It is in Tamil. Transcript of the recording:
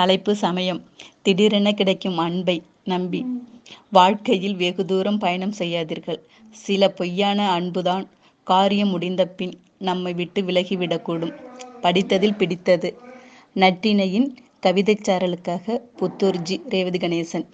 தலைப்பு சமயம். திடீரென கிடைக்கும் அன்பை நம்பி. வாழ்க்கையில் வெகு தூரம் பயணம் செய்யாதீர்கள். சில பொய்யான அன்புதான் காரியம் முடிந்த பின் நம்மை விட்டு விலகிவிடக்கூடும். படித்ததில் பிடித்தது. நட்டினையின் கவிதைச் சாரலுக்காக ரேவதி கணேசன்.